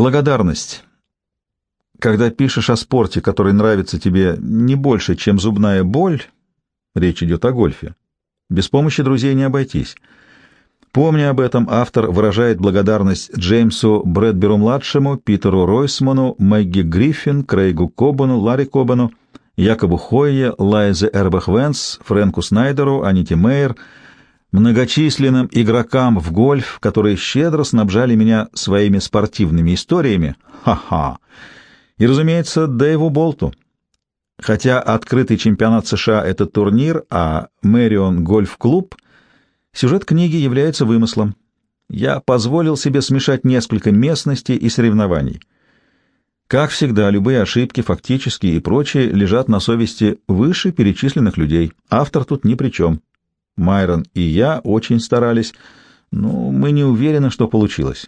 Благодарность. Когда пишешь о спорте, который нравится тебе не больше, чем зубная боль, речь идет о гольфе, без помощи друзей не обойтись. Помня об этом, автор выражает благодарность Джеймсу Брэдберу-младшему, Питеру Ройсману, Мэгги Гриффин, Крейгу Кобану, Ларри Кобану, Якобу Хойе, Лайзе Эрбах Венс, Фрэнку Снайдеру, Аните Мейер, многочисленным игрокам в гольф, которые щедро снабжали меня своими спортивными историями. Ха-ха! И, разумеется, Дэйву Болту. Хотя открытый чемпионат США — это турнир, а Мэрион — гольф-клуб, сюжет книги является вымыслом. Я позволил себе смешать несколько местностей и соревнований. Как всегда, любые ошибки, фактические и прочие, лежат на совести выше перечисленных людей. Автор тут ни при чем. Майрон и я очень старались, но мы не уверены, что получилось.